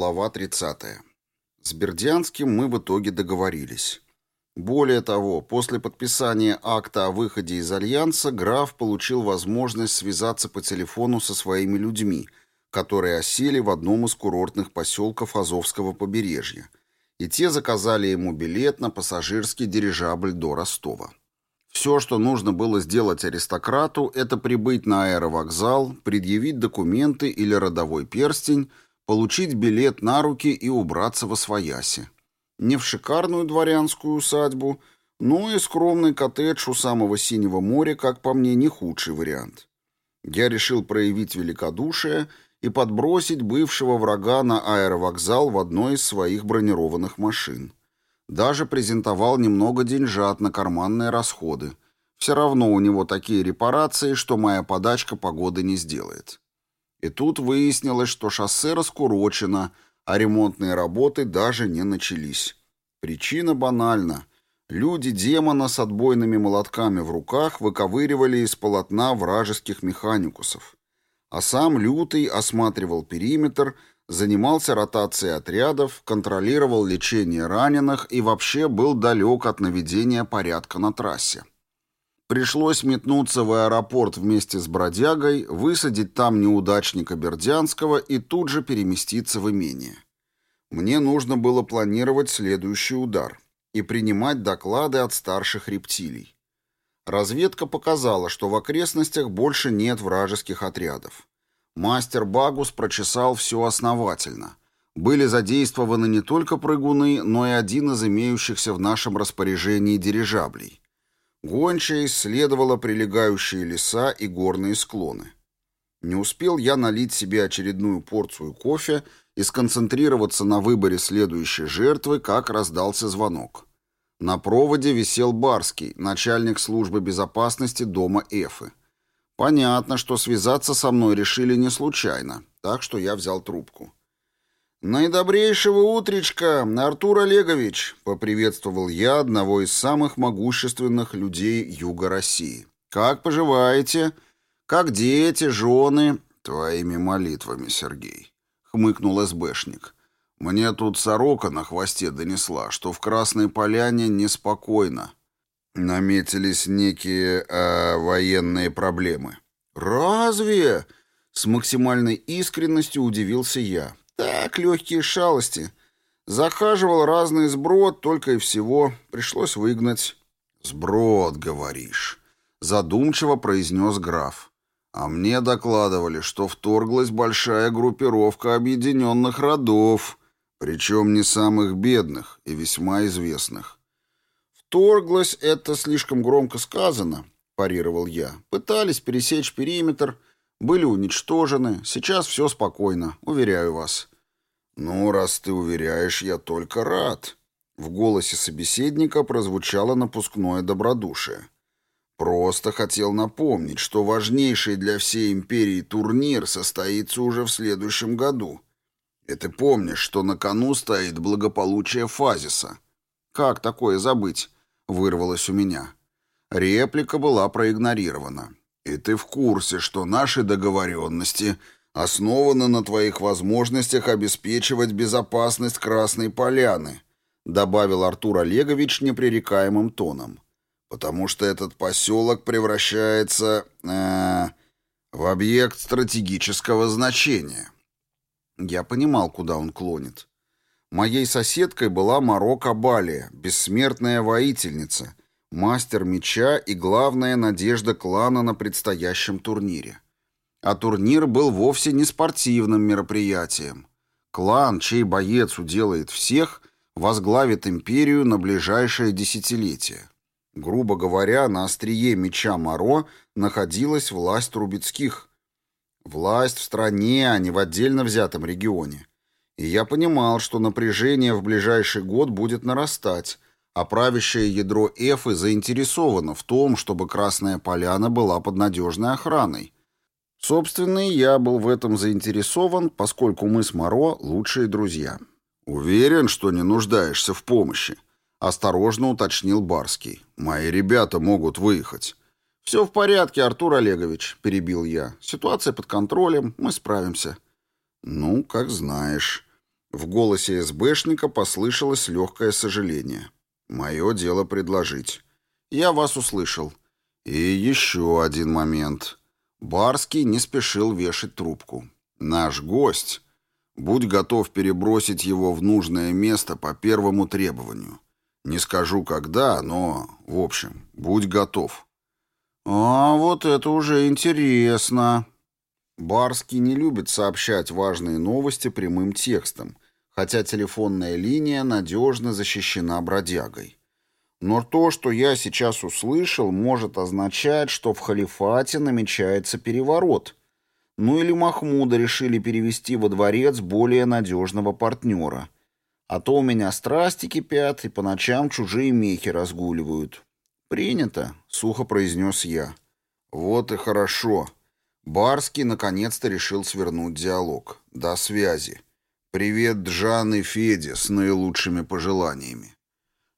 Глава 30. С Бердянским мы в итоге договорились. Более того, после подписания акта о выходе из Альянса граф получил возможность связаться по телефону со своими людьми, которые осели в одном из курортных поселков Азовского побережья, и те заказали ему билет на пассажирский дирижабль до Ростова. Все, что нужно было сделать аристократу, это прибыть на аэровокзал, предъявить документы или родовой перстень – получить билет на руки и убраться во свояси. Не в шикарную дворянскую усадьбу, но и скромный коттедж у самого Синего моря, как по мне, не худший вариант. Я решил проявить великодушие и подбросить бывшего врага на аэровокзал в одной из своих бронированных машин. Даже презентовал немного деньжат на карманные расходы. Все равно у него такие репарации, что моя подачка погоды не сделает. И тут выяснилось, что шоссе раскурочено, а ремонтные работы даже не начались. Причина банальна. Люди демона с отбойными молотками в руках выковыривали из полотна вражеских механикусов. А сам Лютый осматривал периметр, занимался ротацией отрядов, контролировал лечение раненых и вообще был далек от наведения порядка на трассе. Пришлось метнуться в аэропорт вместе с бродягой, высадить там неудачника Бердянского и тут же переместиться в имение. Мне нужно было планировать следующий удар и принимать доклады от старших рептилий. Разведка показала, что в окрестностях больше нет вражеских отрядов. Мастер Багус прочесал все основательно. Были задействованы не только прыгуны, но и один из имеющихся в нашем распоряжении дирижаблей. Гончая исследовала прилегающие леса и горные склоны. Не успел я налить себе очередную порцию кофе и сконцентрироваться на выборе следующей жертвы, как раздался звонок. На проводе висел Барский, начальник службы безопасности дома Эфы. Понятно, что связаться со мной решили не случайно, так что я взял трубку. «Наидобрейшего утречка, Артур Олегович!» — поприветствовал я одного из самых могущественных людей Юга России. «Как поживаете? Как дети, жены?» «Твоими молитвами, Сергей», — хмыкнул СБшник. «Мне тут сорока на хвосте донесла, что в Красной Поляне неспокойно. Наметились некие э, военные проблемы». «Разве?» — с максимальной искренностью удивился я. Так, легкие шалости. Захаживал разный сброд, только и всего. Пришлось выгнать. «Сброд, говоришь», — задумчиво произнес граф. «А мне докладывали, что вторглась большая группировка объединенных родов, причем не самых бедных и весьма известных». «Вторглась — это слишком громко сказано», — парировал я. «Пытались пересечь периметр, были уничтожены. Сейчас все спокойно, уверяю вас». «Ну, раз ты уверяешь, я только рад». В голосе собеседника прозвучало напускное добродушие. «Просто хотел напомнить, что важнейший для всей империи турнир состоится уже в следующем году. И ты помнишь, что на кону стоит благополучие Фазиса». «Как такое забыть?» — вырвалось у меня. Реплика была проигнорирована. «И ты в курсе, что наши договоренности основана на твоих возможностях обеспечивать безопасность Красной Поляны», добавил Артур Олегович непререкаемым тоном. «Потому что этот поселок превращается э, в объект стратегического значения». Я понимал, куда он клонит. Моей соседкой была Маро Кабалия, бессмертная воительница, мастер меча и главная надежда клана на предстоящем турнире. А турнир был вовсе не спортивным мероприятием. Клан, чей боец уделает всех, возглавит империю на ближайшее десятилетие. Грубо говоря, на острие меча Моро находилась власть Трубецких. Власть в стране, а не в отдельно взятом регионе. И я понимал, что напряжение в ближайший год будет нарастать, а правящее ядро Эфы заинтересовано в том, чтобы Красная Поляна была под надежной охраной – Собственно, я был в этом заинтересован, поскольку мы с Моро лучшие друзья. «Уверен, что не нуждаешься в помощи», — осторожно уточнил Барский. «Мои ребята могут выехать». «Все в порядке, Артур Олегович», — перебил я. «Ситуация под контролем, мы справимся». «Ну, как знаешь». В голосе СБшника послышалось легкое сожаление. «Мое дело предложить. Я вас услышал. И еще один момент. Барский не спешил вешать трубку. Наш гость. Будь готов перебросить его в нужное место по первому требованию. Не скажу когда, но, в общем, будь готов. А вот это уже интересно. Барский не любит сообщать важные новости прямым текстом, хотя телефонная линия надежно защищена бродягой. Но то, что я сейчас услышал, может означать, что в халифате намечается переворот. Ну или Махмуда решили перевести во дворец более надежного партнера. А то у меня страсти кипят, и по ночам чужие мехи разгуливают. «Принято», — сухо произнес я. «Вот и хорошо». Барский наконец-то решил свернуть диалог. «До связи. Привет, Джан и Федя, с наилучшими пожеланиями».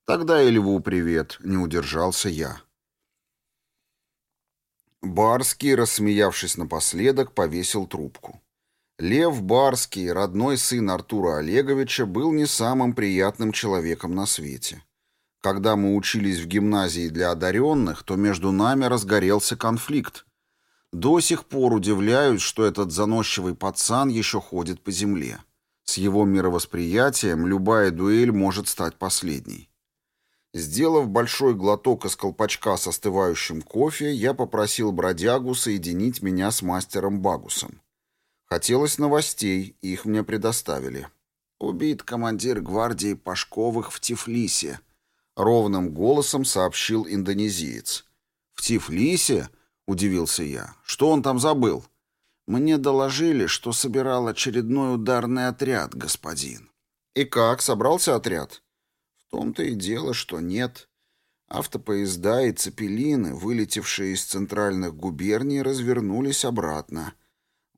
Тогда и Льву привет, не удержался я. Барский, рассмеявшись напоследок, повесил трубку. Лев Барский, родной сын Артура Олеговича, был не самым приятным человеком на свете. Когда мы учились в гимназии для одаренных, то между нами разгорелся конфликт. До сих пор удивляюсь, что этот заносчивый пацан еще ходит по земле. С его мировосприятием любая дуэль может стать последней. Сделав большой глоток из колпачка с остывающим кофе, я попросил бродягу соединить меня с мастером Багусом. Хотелось новостей, их мне предоставили. «Убит командир гвардии Пашковых в Тифлисе», — ровным голосом сообщил индонезиец. «В Тифлисе?» — удивился я. «Что он там забыл?» «Мне доложили, что собирал очередной ударный отряд, господин». «И как? Собрался отряд?» Том-то и дело, что нет. Автопоезда и цепелины, вылетевшие из центральных губерний, развернулись обратно.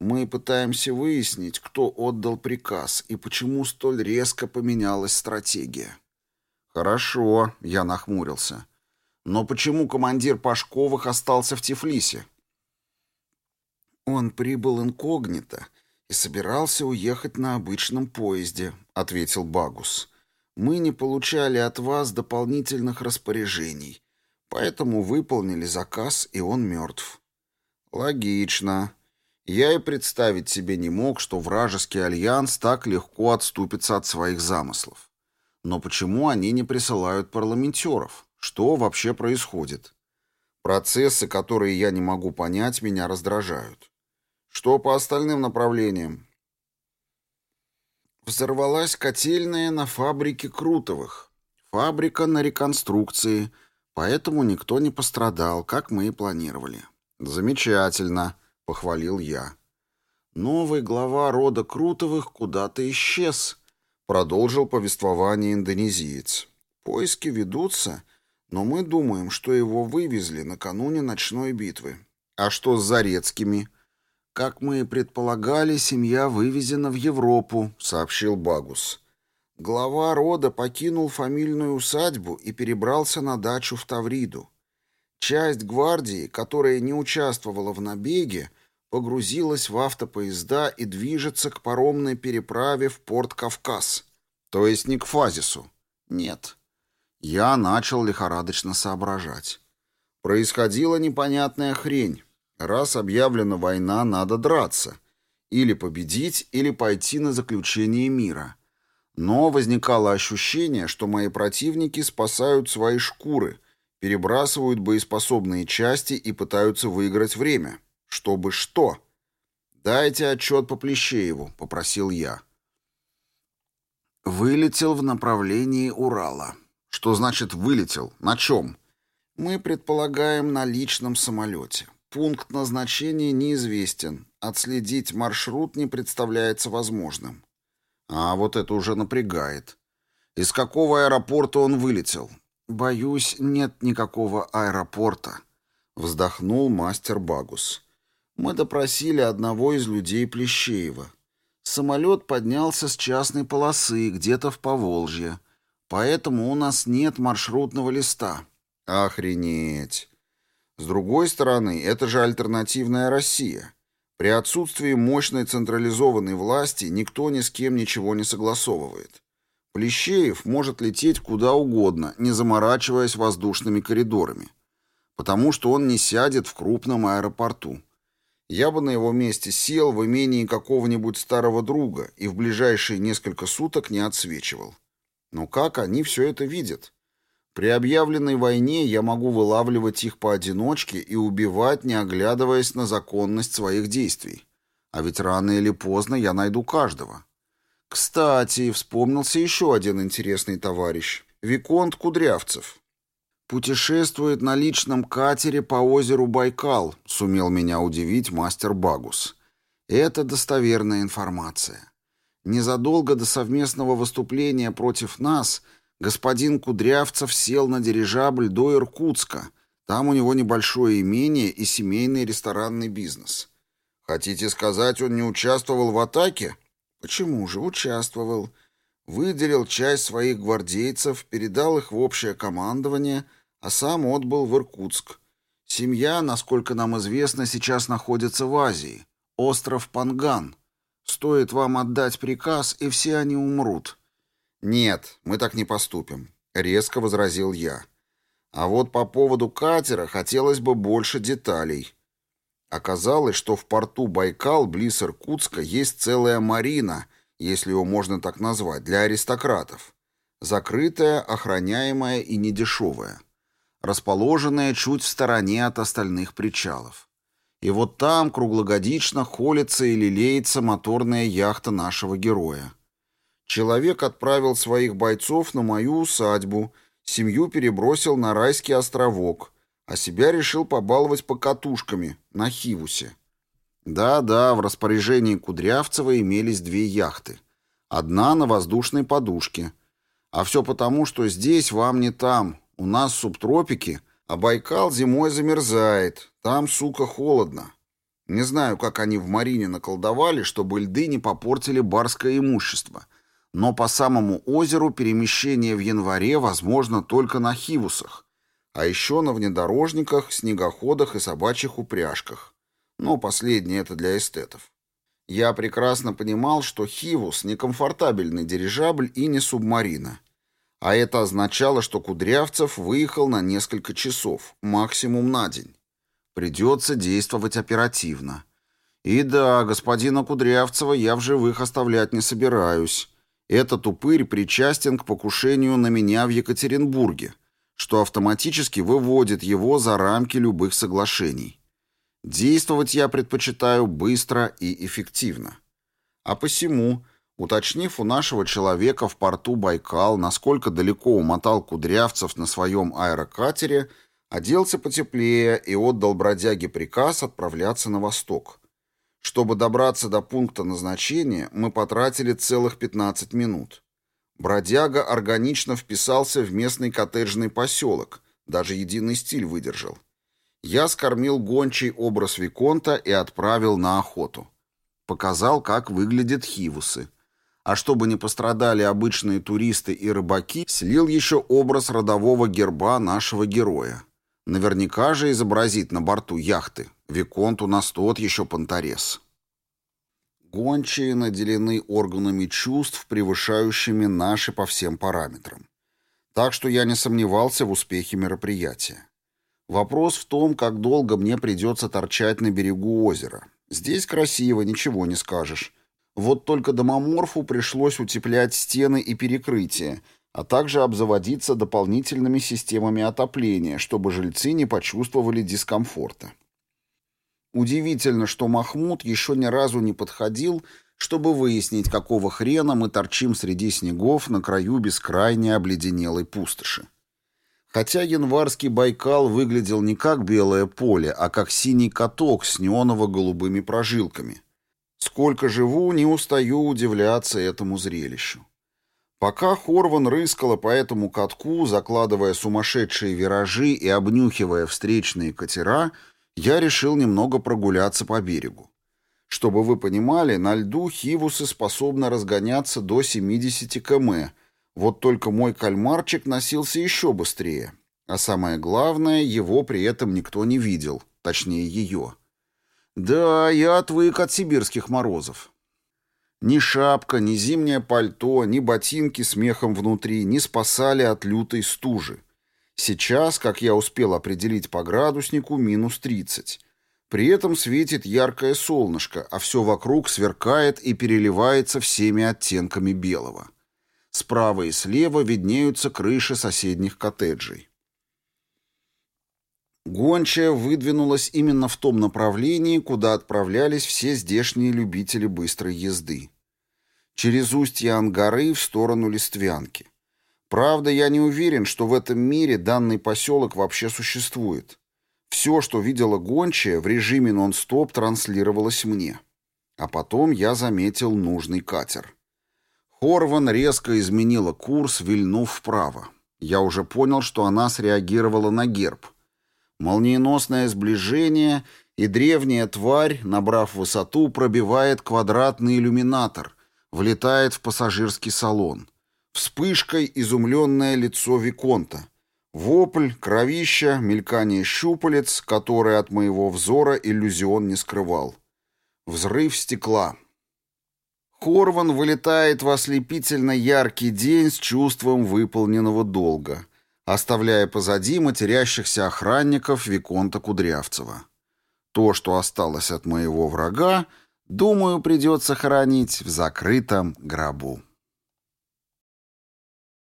Мы пытаемся выяснить, кто отдал приказ и почему столь резко поменялась стратегия. Хорошо, я нахмурился. Но почему командир Пашковых остался в Тифлисе? Он прибыл инкогнито и собирался уехать на обычном поезде, ответил Багус. Мы не получали от вас дополнительных распоряжений, поэтому выполнили заказ, и он мертв». «Логично. Я и представить себе не мог, что вражеский альянс так легко отступится от своих замыслов. Но почему они не присылают парламентеров? Что вообще происходит? Процессы, которые я не могу понять, меня раздражают. Что по остальным направлениям? Взорвалась котельная на фабрике Крутовых. Фабрика на реконструкции, поэтому никто не пострадал, как мы и планировали. Замечательно, похвалил я. Новый глава рода Крутовых куда-то исчез, продолжил повествование индонезиец. Поиски ведутся, но мы думаем, что его вывезли накануне ночной битвы. А что с Зарецкими? «Как мы и предполагали, семья вывезена в Европу», — сообщил Багус. Глава рода покинул фамильную усадьбу и перебрался на дачу в Тавриду. Часть гвардии, которая не участвовала в набеге, погрузилась в автопоезда и движется к паромной переправе в порт Кавказ. То есть не к Фазису. Нет. Я начал лихорадочно соображать. Происходила непонятная хрень. Раз объявлена война, надо драться. Или победить, или пойти на заключение мира. Но возникало ощущение, что мои противники спасают свои шкуры, перебрасывают боеспособные части и пытаются выиграть время. Чтобы что? «Дайте отчет по Плещееву», — попросил я. Вылетел в направлении Урала. Что значит «вылетел»? На чем? Мы предполагаем на личном самолете. Пункт назначения неизвестен. Отследить маршрут не представляется возможным. А вот это уже напрягает. Из какого аэропорта он вылетел? Боюсь, нет никакого аэропорта. Вздохнул мастер Багус. Мы допросили одного из людей Плещеева. Самолет поднялся с частной полосы где-то в Поволжье. Поэтому у нас нет маршрутного листа. Охренеть. С другой стороны, это же альтернативная Россия. При отсутствии мощной централизованной власти никто ни с кем ничего не согласовывает. Плещеев может лететь куда угодно, не заморачиваясь воздушными коридорами, потому что он не сядет в крупном аэропорту. Я бы на его месте сел в имении какого-нибудь старого друга и в ближайшие несколько суток не отсвечивал. Но как они все это видят? При объявленной войне я могу вылавливать их поодиночке и убивать, не оглядываясь на законность своих действий. А ведь рано или поздно я найду каждого. Кстати, вспомнился еще один интересный товарищ. Виконт Кудрявцев. «Путешествует на личном катере по озеру Байкал», — сумел меня удивить мастер Багус. «Это достоверная информация. Незадолго до совместного выступления против нас господин Кудрявцев сел на дирижабль до Иркутска. Там у него небольшое имение и семейный ресторанный бизнес». «Хотите сказать, он не участвовал в атаке?» Почему же? Участвовал. Выделил часть своих гвардейцев, передал их в общее командование, а сам отбыл в Иркутск. Семья, насколько нам известно, сейчас находится в Азии. Остров Панган. Стоит вам отдать приказ, и все они умрут. Нет, мы так не поступим, резко возразил я. А вот по поводу катера хотелось бы больше деталей. Оказалось, что в порту Байкал, близ Иркутска, есть целая марина, если его можно так назвать, для аристократов. Закрытая, охраняемая и недешевая. Расположенная чуть в стороне от остальных причалов. И вот там круглогодично холится и лелеется моторная яхта нашего героя. Человек отправил своих бойцов на мою усадьбу, семью перебросил на райский островок, а себя решил побаловать покатушками на Хивусе. Да-да, в распоряжении Кудрявцева имелись две яхты. Одна на воздушной подушке. А все потому, что здесь вам не там. У нас субтропики, а Байкал зимой замерзает. Там, сука, холодно. Не знаю, как они в Марине наколдовали, чтобы льды не попортили барское имущество. Но по самому озеру перемещение в январе возможно только на Хивусах а еще на внедорожниках, снегоходах и собачьих упряжках. Но последнее это для эстетов. Я прекрасно понимал, что Хивус — некомфортабельный дирижабль и не субмарина. А это означало, что Кудрявцев выехал на несколько часов, максимум на день. Придется действовать оперативно. И да, господина Кудрявцева я в живых оставлять не собираюсь. Этот упырь причастен к покушению на меня в Екатеринбурге — что автоматически выводит его за рамки любых соглашений. Действовать я предпочитаю быстро и эффективно. А посему, уточнив у нашего человека в порту Байкал, насколько далеко умотал Кудрявцев на своем аэрокатере, оделся потеплее и отдал бродяге приказ отправляться на восток. Чтобы добраться до пункта назначения, мы потратили целых 15 минут. Бродяга органично вписался в местный коттеджный поселок, даже единый стиль выдержал. Я скормил гончий образ Виконта и отправил на охоту. Показал, как выглядят хивусы. А чтобы не пострадали обычные туристы и рыбаки, слил еще образ родового герба нашего героя. Наверняка же изобразит на борту яхты. Виконт у нас тот еще понторез. Гончие наделены органами чувств, превышающими наши по всем параметрам. Так что я не сомневался в успехе мероприятия. Вопрос в том, как долго мне придется торчать на берегу озера. Здесь красиво, ничего не скажешь. Вот только домоморфу пришлось утеплять стены и перекрытия, а также обзаводиться дополнительными системами отопления, чтобы жильцы не почувствовали дискомфорта. Удивительно, что Махмуд еще ни разу не подходил, чтобы выяснить, какого хрена мы торчим среди снегов на краю бескрайней обледенелой пустоши. Хотя январский Байкал выглядел не как белое поле, а как синий каток с неоново-голубыми прожилками. Сколько живу, не устаю удивляться этому зрелищу. Пока Хорван рыскала по этому катку, закладывая сумасшедшие виражи и обнюхивая встречные катера, я решил немного прогуляться по берегу. Чтобы вы понимали, на льду хивусы способны разгоняться до 70 км, вот только мой кальмарчик носился еще быстрее. А самое главное, его при этом никто не видел, точнее ее. Да, я отвык от сибирских морозов. Ни шапка, ни зимнее пальто, ни ботинки с мехом внутри не спасали от лютой стужи. Сейчас, как я успел определить по градуснику, минус 30. При этом светит яркое солнышко, а все вокруг сверкает и переливается всеми оттенками белого. Справа и слева виднеются крыши соседних коттеджей. Гончая выдвинулась именно в том направлении, куда отправлялись все здешние любители быстрой езды. Через устье Ангары в сторону Листвянки. Правда, я не уверен, что в этом мире данный поселок вообще существует. Все, что видела гончая, в режиме нон-стоп транслировалось мне. А потом я заметил нужный катер. Хорван резко изменила курс, вильнув вправо. Я уже понял, что она среагировала на герб. Молниеносное сближение, и древняя тварь, набрав высоту, пробивает квадратный иллюминатор, влетает в пассажирский салон. Вспышкой изумленное лицо Виконта. Вопль, кровища, мелькание щупалец, которые от моего взора иллюзион не скрывал. Взрыв стекла. Хорван вылетает в ослепительно яркий день с чувством выполненного долга, оставляя позади матерящихся охранников Виконта Кудрявцева. То, что осталось от моего врага, думаю, придется хоронить в закрытом гробу.